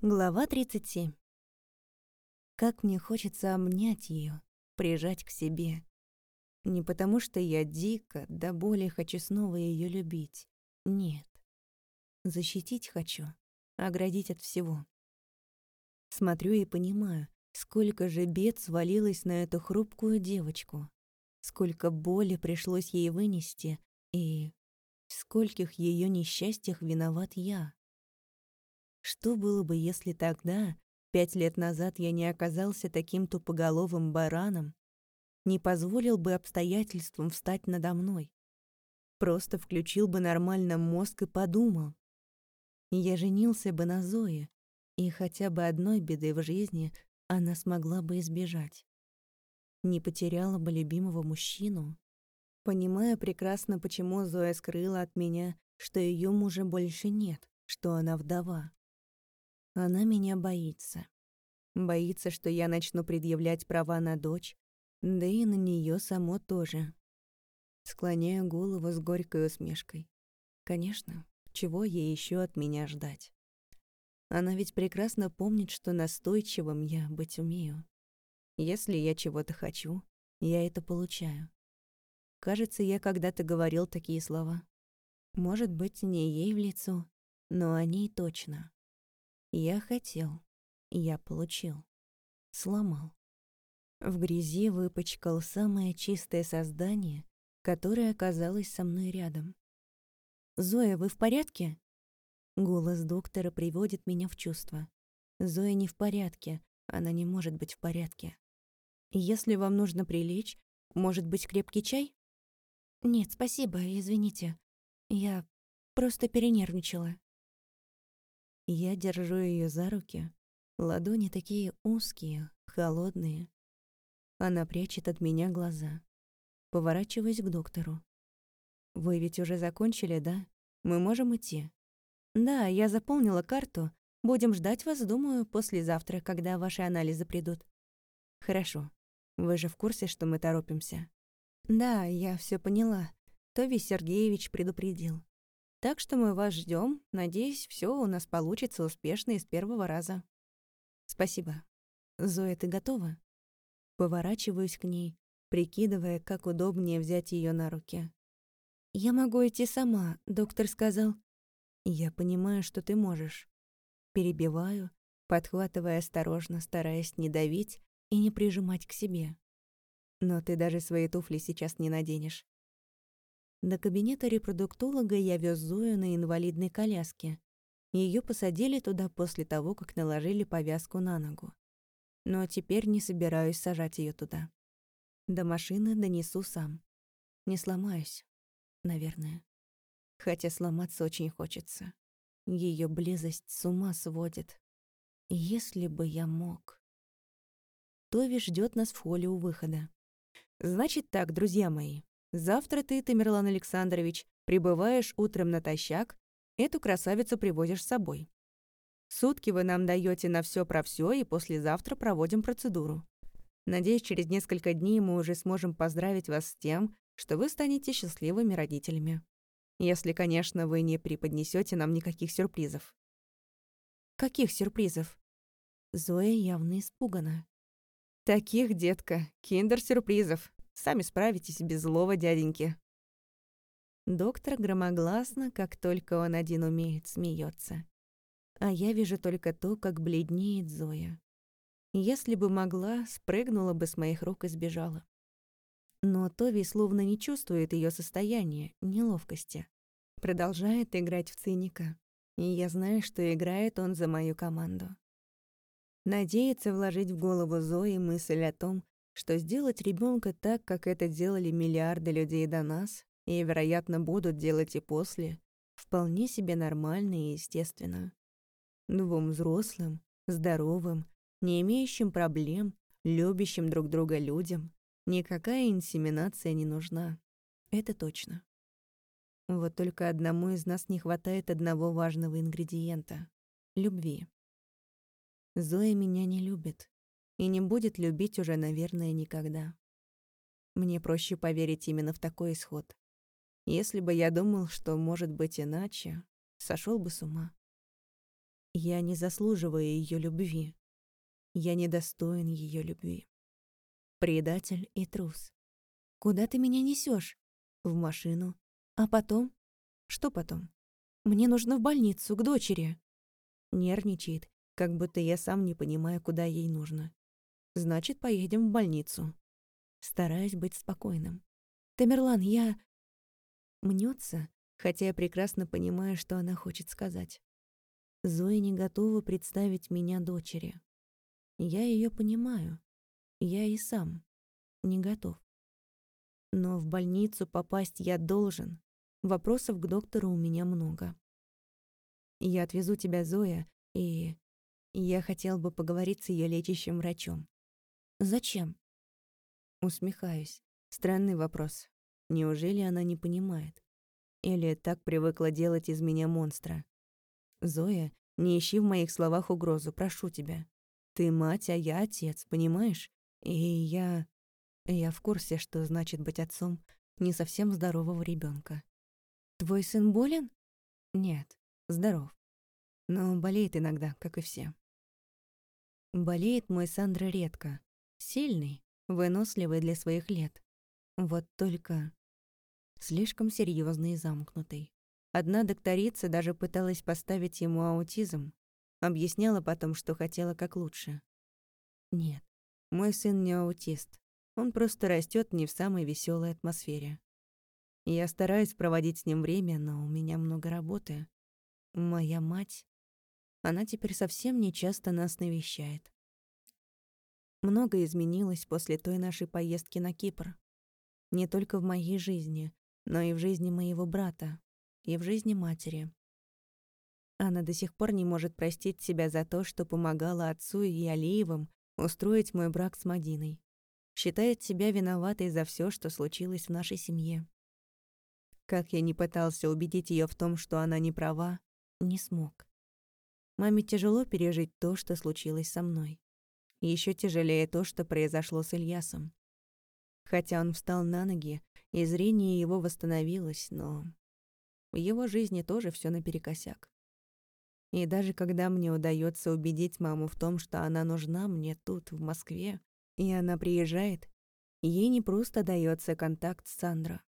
Глава 37. Как мне хочется обнять ее, прижать к себе. Не потому что я дико, до боли хочу снова ее любить. Нет. Защитить хочу, оградить от всего. Смотрю и понимаю, сколько же бед свалилось на эту хрупкую девочку. Сколько боли пришлось ей вынести, и в скольких ее несчастьях виноват я. Что было бы, если тогда, пять лет назад, я не оказался таким тупоголовым бараном, не позволил бы обстоятельствам встать надо мной? Просто включил бы нормально мозг и подумал. Я женился бы на Зое, и хотя бы одной беды в жизни она смогла бы избежать. Не потеряла бы любимого мужчину. Понимая прекрасно, почему Зоя скрыла от меня, что ее мужа больше нет, что она вдова. Она меня боится. Боится, что я начну предъявлять права на дочь, да и на нее само тоже. Склоняю голову с горькой усмешкой. Конечно, чего ей еще от меня ждать? Она ведь прекрасно помнит, что настойчивым я быть умею. Если я чего-то хочу, я это получаю. Кажется, я когда-то говорил такие слова. Может быть, не ей в лицо, но о ней точно. Я хотел, я получил, сломал. В грязи выпачкал самое чистое создание, которое оказалось со мной рядом. «Зоя, вы в порядке?» Голос доктора приводит меня в чувство. Зоя не в порядке, она не может быть в порядке. Если вам нужно прилечь, может быть, крепкий чай? Нет, спасибо, извините. Я просто перенервничала. Я держу ее за руки. Ладони такие узкие, холодные. Она прячет от меня глаза. Поворачиваюсь к доктору. «Вы ведь уже закончили, да? Мы можем идти?» «Да, я заполнила карту. Будем ждать вас, думаю, послезавтра, когда ваши анализы придут». «Хорошо. Вы же в курсе, что мы торопимся?» «Да, я все поняла. Тови Сергеевич предупредил. Так что мы вас ждем. Надеюсь, все у нас получится успешно и с первого раза. Спасибо. Зоя, ты готова? Поворачиваюсь к ней, прикидывая, как удобнее взять ее на руки. Я могу идти сама, доктор сказал. Я понимаю, что ты можешь. Перебиваю, подхватывая осторожно, стараясь не давить и не прижимать к себе. Но ты даже свои туфли сейчас не наденешь. До кабинета репродуктолога я вез Зою на инвалидной коляске. Ее посадили туда после того, как наложили повязку на ногу. Но теперь не собираюсь сажать ее туда. До машины донесу сам. Не сломаюсь, наверное. Хотя сломаться очень хочется. Ее близость с ума сводит. Если бы я мог. Тови ждет нас в холле у выхода. Значит так, друзья мои, Завтра ты, Тамерлан Александрович, прибываешь утром натощак, эту красавицу привозишь с собой. Сутки вы нам даете на все про все, и послезавтра проводим процедуру. Надеюсь, через несколько дней мы уже сможем поздравить вас с тем, что вы станете счастливыми родителями. Если, конечно, вы не преподнесете нам никаких сюрпризов. Каких сюрпризов? Зоя явно испугана. Таких, детка, киндер-сюрпризов. Сами справитесь без злого дяденьки». Доктор громогласно, как только он один умеет, смеется. А я вижу только то, как бледнеет Зоя. Если бы могла, спрыгнула бы с моих рук и сбежала. Но Тови словно не чувствует ее состояния, неловкости. Продолжает играть в циника. И я знаю, что играет он за мою команду. Надеется вложить в голову Зои мысль о том, что сделать ребенка так, как это делали миллиарды людей до нас, и, вероятно, будут делать и после, вполне себе нормально и естественно. Двум взрослым, здоровым, не имеющим проблем, любящим друг друга людям никакая инсеминация не нужна. Это точно. Вот только одному из нас не хватает одного важного ингредиента — любви. Зоя меня не любит, и не будет любить уже, наверное, никогда. Мне проще поверить именно в такой исход. Если бы я думал, что может быть иначе, сошел бы с ума. Я не заслуживаю ее любви. Я недостоин ее любви. Предатель и трус. Куда ты меня несешь? В машину. А потом? Что потом? Мне нужно в больницу, к дочери. Нервничает, как будто я сам не понимаю, куда ей нужно. Значит, поедем в больницу. Стараюсь быть спокойным. Тамерлан, я... Мнется, хотя я прекрасно понимаю, что она хочет сказать. Зоя не готова представить меня дочери. Я ее понимаю. Я и сам не готов. Но в больницу попасть я должен. Вопросов к доктору у меня много. Я отвезу тебя, Зоя, и... Я хотел бы поговорить с ее лечащим врачом. Зачем? Усмехаюсь. Странный вопрос. Неужели она не понимает? Или так привыкла делать из меня монстра? Зоя, не ищи в моих словах угрозу, прошу тебя. Ты мать, а я отец, понимаешь? И я... Я в курсе, что значит быть отцом не совсем здорового ребенка. Твой сын болен? Нет, здоров. Но болеет иногда, как и все. Болеет мой Сандра редко. Сильный, выносливый для своих лет. Вот только слишком серьезный и замкнутый. Одна докторица даже пыталась поставить ему аутизм. Объясняла потом, что хотела как лучше. Нет, мой сын не аутист. Он просто растет не в самой веселой атмосфере. Я стараюсь проводить с ним время, но у меня много работы. Моя мать, она теперь совсем не часто нас навещает. Много изменилось после той нашей поездки на Кипр. Не только в моей жизни, но и в жизни моего брата, и в жизни матери. Она до сих пор не может простить себя за то, что помогала отцу и Алиевым устроить мой брак с Мадиной. Считает себя виноватой за все, что случилось в нашей семье. Как я не пытался убедить ее в том, что она не права, не смог. Маме тяжело пережить то, что случилось со мной. Еще тяжелее то, что произошло с Ильясом. Хотя он встал на ноги, и зрение его восстановилось, но в его жизни тоже все наперекосяк. И даже когда мне удается убедить маму в том, что она нужна мне тут, в Москве, и она приезжает, ей не просто дается контакт с Сандро.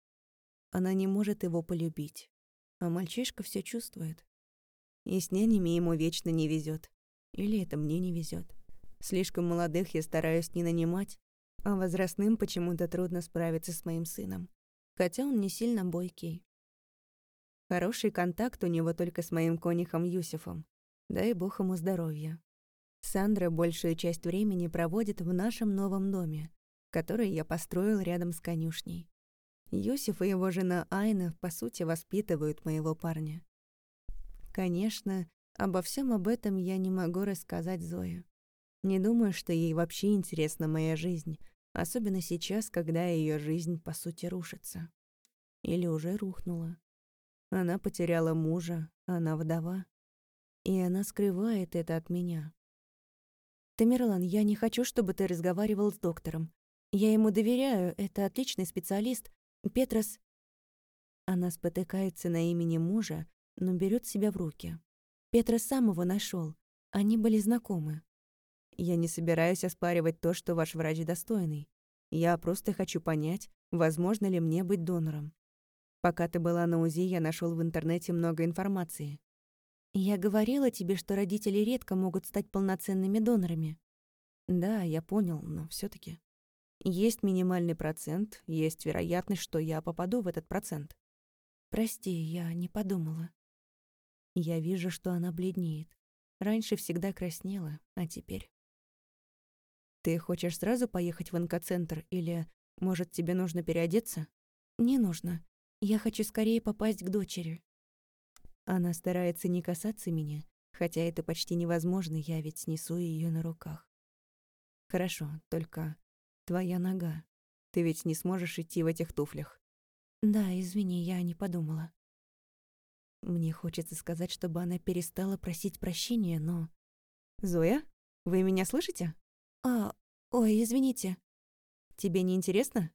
Она не может его полюбить. А мальчишка все чувствует. И с нянями ему вечно не везет. Или это мне не везет. Слишком молодых я стараюсь не нанимать, а возрастным почему-то трудно справиться с моим сыном. Хотя он не сильно бойкий. Хороший контакт у него только с моим конихом Юсифом. Дай бог ему здоровья. Сандра большую часть времени проводит в нашем новом доме, который я построил рядом с конюшней. Юсиф и его жена Айна, по сути, воспитывают моего парня. Конечно, обо всем об этом я не могу рассказать Зое. Не думаю, что ей вообще интересна моя жизнь, особенно сейчас, когда ее жизнь, по сути, рушится. Или уже рухнула. Она потеряла мужа, она вдова. И она скрывает это от меня. Тамерлан, я не хочу, чтобы ты разговаривал с доктором. Я ему доверяю, это отличный специалист. Петрос... Она спотыкается на имени мужа, но берет себя в руки. Петрос сам его нашел. Они были знакомы. Я не собираюсь оспаривать то, что ваш врач достойный. Я просто хочу понять, возможно ли мне быть донором. Пока ты была на УЗИ, я нашел в интернете много информации. Я говорила тебе, что родители редко могут стать полноценными донорами. Да, я понял, но все таки Есть минимальный процент, есть вероятность, что я попаду в этот процент. Прости, я не подумала. Я вижу, что она бледнеет. Раньше всегда краснела, а теперь... Ты хочешь сразу поехать в онкоцентр или, может, тебе нужно переодеться? Не нужно. Я хочу скорее попасть к дочери. Она старается не касаться меня, хотя это почти невозможно, я ведь несу ее на руках. Хорошо, только твоя нога. Ты ведь не сможешь идти в этих туфлях. Да, извини, я не подумала. Мне хочется сказать, чтобы она перестала просить прощения, но... Зоя, вы меня слышите? А, ой, извините. Тебе не интересно?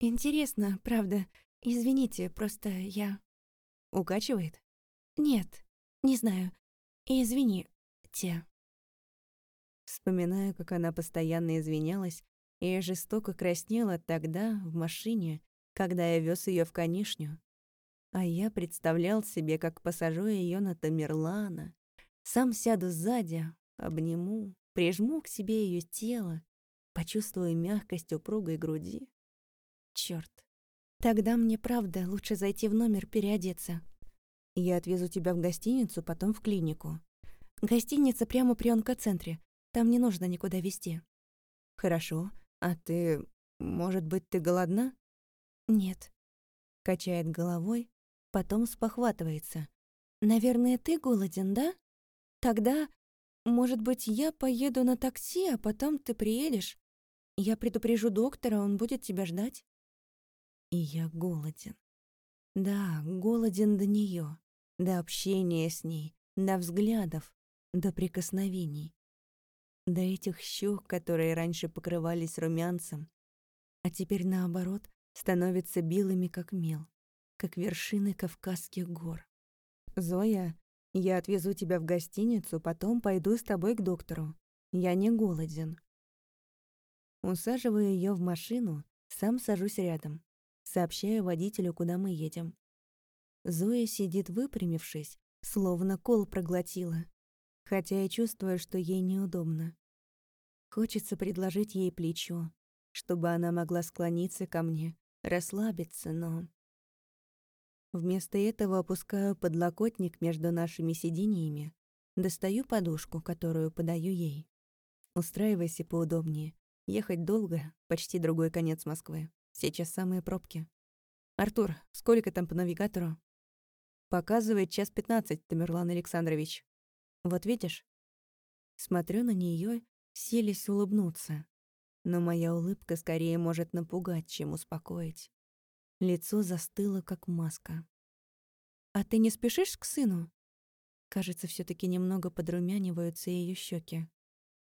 Интересно, правда. Извините, просто я... Укачивает? Нет, не знаю. Извини, те. Вспоминаю, как она постоянно извинялась и жестоко краснела тогда в машине, когда я вез ее в конюшню. А я представлял себе, как посажу ее на Тамерлана, сам сяду сзади, обниму, прижму к себе ее тело, почувствую мягкость упругой груди. Черт, тогда мне правда лучше зайти в номер переодеться. Я отвезу тебя в гостиницу, потом в клинику. Гостиница прямо при онкоцентре. Там не нужно никуда везти. Хорошо. А ты... Может быть, ты голодна? Нет. Качает головой, потом спохватывается. Наверное, ты голоден, да? Тогда, может быть, я поеду на такси, а потом ты приедешь? Я предупрежу доктора, он будет тебя ждать. И я голоден. Да, голоден до нее, до общения с ней, до взглядов, до прикосновений. До этих щек, которые раньше покрывались румянцем, а теперь, наоборот, становятся белыми, как мел, как вершины Кавказских гор. «Зоя, я отвезу тебя в гостиницу, потом пойду с тобой к доктору. Я не голоден». Усаживаю ее в машину, сам сажусь рядом. Сообщаю водителю, куда мы едем. Зоя сидит выпрямившись, словно кол проглотила, хотя я чувствую, что ей неудобно. Хочется предложить ей плечо, чтобы она могла склониться ко мне, расслабиться, но... Вместо этого опускаю подлокотник между нашими сиденьями, достаю подушку, которую подаю ей. Устраивайся поудобнее. Ехать долго, почти другой конец Москвы. Сейчас самые пробки. «Артур, сколько там по навигатору?» «Показывает час пятнадцать, Тамерлан Александрович». «Вот видишь?» Смотрю на нее, селись улыбнуться. Но моя улыбка скорее может напугать, чем успокоить. Лицо застыло, как маска. «А ты не спешишь к сыну?» Кажется, все таки немного подрумяниваются ее щеки.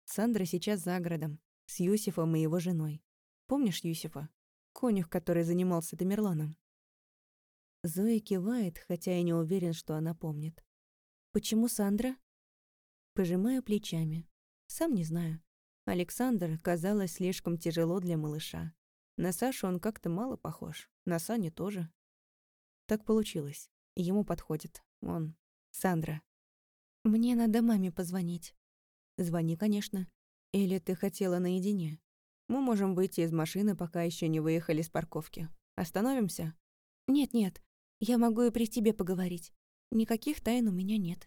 Сандра сейчас за городом, с Юсифом и его женой. Помнишь Юсифа? конюх, который занимался Тамерланом. Зоя кивает, хотя и не уверен, что она помнит. «Почему Сандра?» Пожимаю плечами. Сам не знаю. Александр казалось слишком тяжело для малыша. На Сашу он как-то мало похож. На Саню тоже. Так получилось. Ему подходит. Он. Сандра. «Мне надо маме позвонить». «Звони, конечно. Или ты хотела наедине?» Мы можем выйти из машины, пока еще не выехали с парковки. Остановимся? Нет-нет, я могу и при тебе поговорить. Никаких тайн у меня нет.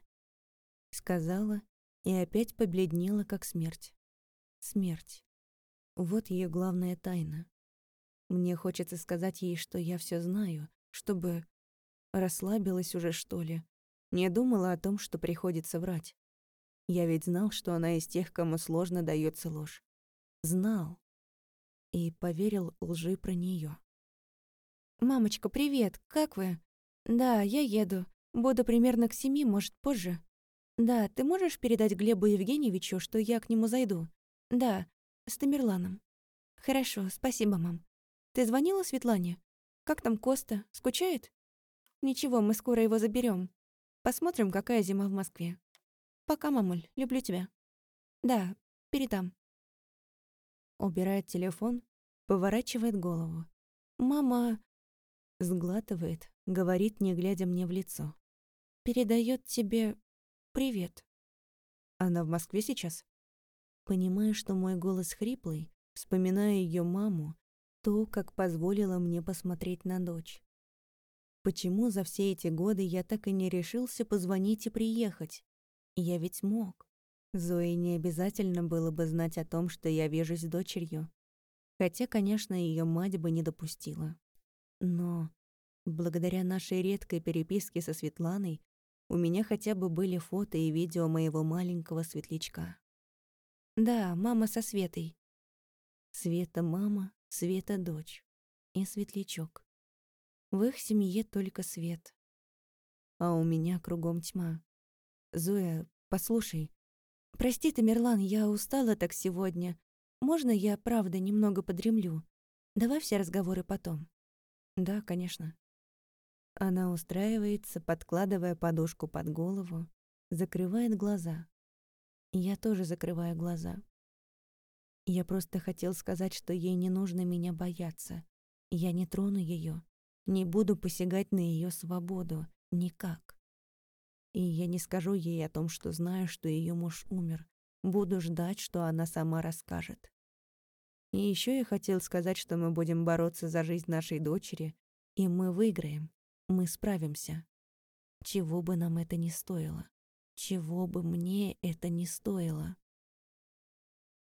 Сказала и опять побледнела, как смерть. Смерть. Вот ее главная тайна. Мне хочется сказать ей, что я все знаю, чтобы расслабилась уже, что ли. Не думала о том, что приходится врать. Я ведь знал, что она из тех, кому сложно дается ложь. Знал и поверил лжи про нее. «Мамочка, привет, как вы?» «Да, я еду. Буду примерно к семи, может, позже». «Да, ты можешь передать Глебу Евгеньевичу, что я к нему зайду?» «Да, с Тамерланом». «Хорошо, спасибо, мам. Ты звонила Светлане? Как там Коста? Скучает?» «Ничего, мы скоро его заберем. Посмотрим, какая зима в Москве. Пока, мамуль, люблю тебя». «Да, передам» убирает телефон, поворачивает голову. «Мама...» Сглатывает, говорит, не глядя мне в лицо. «Передает тебе... привет». Она в Москве сейчас? Понимаю, что мой голос хриплый, вспоминая ее маму, то, как позволила мне посмотреть на дочь. Почему за все эти годы я так и не решился позвонить и приехать? Я ведь мог. Зои не обязательно было бы знать о том, что я вижусь с дочерью. Хотя, конечно, ее мать бы не допустила. Но благодаря нашей редкой переписке со Светланой у меня хотя бы были фото и видео моего маленького светлячка. Да, мама со Светой. Света мама, Света дочь. И светлячок. В их семье только свет. А у меня кругом тьма. Зоя, послушай, «Прости, Тамерлан, я устала так сегодня. Можно я, правда, немного подремлю? Давай все разговоры потом». «Да, конечно». Она устраивается, подкладывая подушку под голову, закрывает глаза. Я тоже закрываю глаза. Я просто хотел сказать, что ей не нужно меня бояться. Я не трону ее, не буду посягать на ее свободу. Никак. И я не скажу ей о том, что знаю, что ее муж умер. Буду ждать, что она сама расскажет. И еще я хотел сказать, что мы будем бороться за жизнь нашей дочери, и мы выиграем. Мы справимся. Чего бы нам это ни стоило. Чего бы мне это ни стоило.